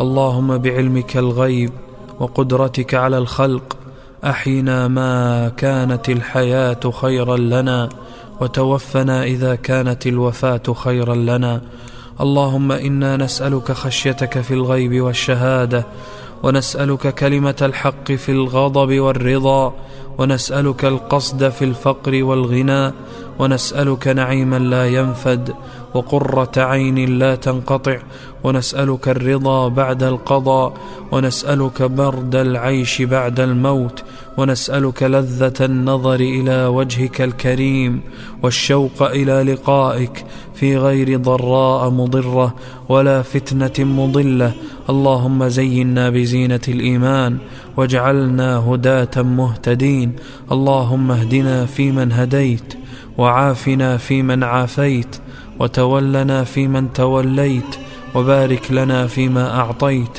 اللهم بعلمك الغيب وقدرتك على الخلق أحينا ما كانت الحياة خيرا لنا وتوفنا إذا كانت الوفاة خيرا لنا. اللهم إنا نسألك خشيتك في الغيب والشهادة ونسألك كلمة الحق في الغضب والرضا ونسألك القصد في الفقر والغنى ونسألك نعيما لا ينفد وقرة عين لا تنقطع ونسألك الرضا بعد القضاء ونسألك برد العيش بعد الموت ونسألك لذة النظر إلى وجهك الكريم والشوق إلى لقائك في غير ضراء مضرة ولا فتنة مضلة. اللهم زينا بزينة الإيمان واجعلنا هداة مهتدين. اللهم اهدنا فيمن هديت وعافنا فيمن عافيت وتولنا فيمن توليت وبارك لنا فيما أعطيت.